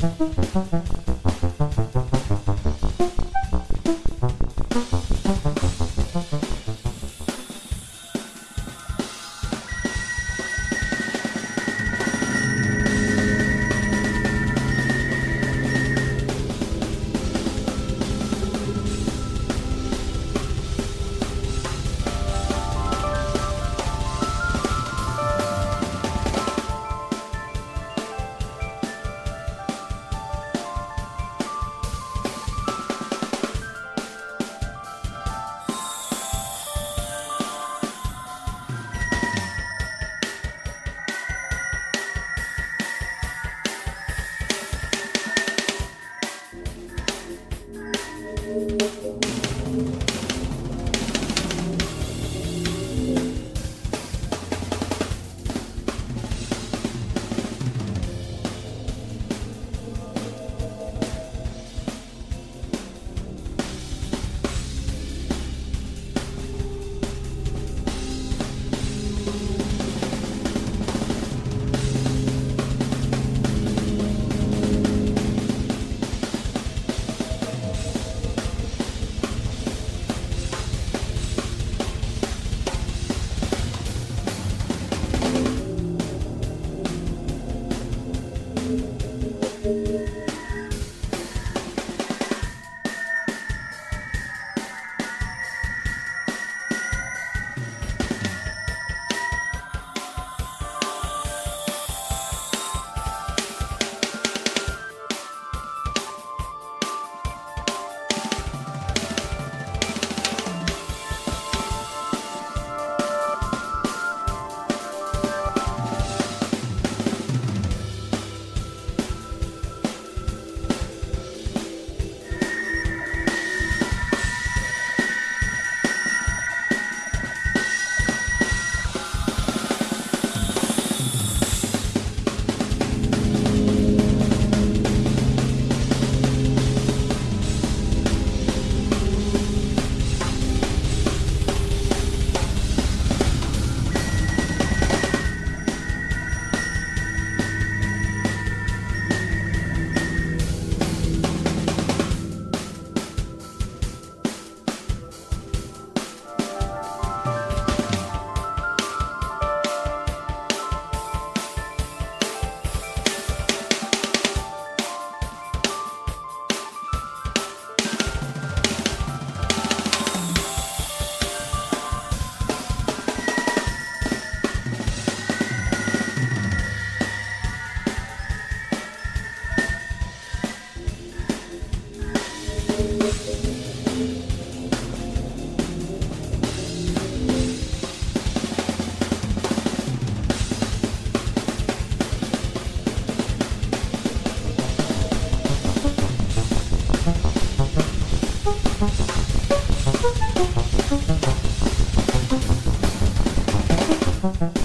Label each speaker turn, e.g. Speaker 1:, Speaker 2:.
Speaker 1: Thank you. Música Thank you.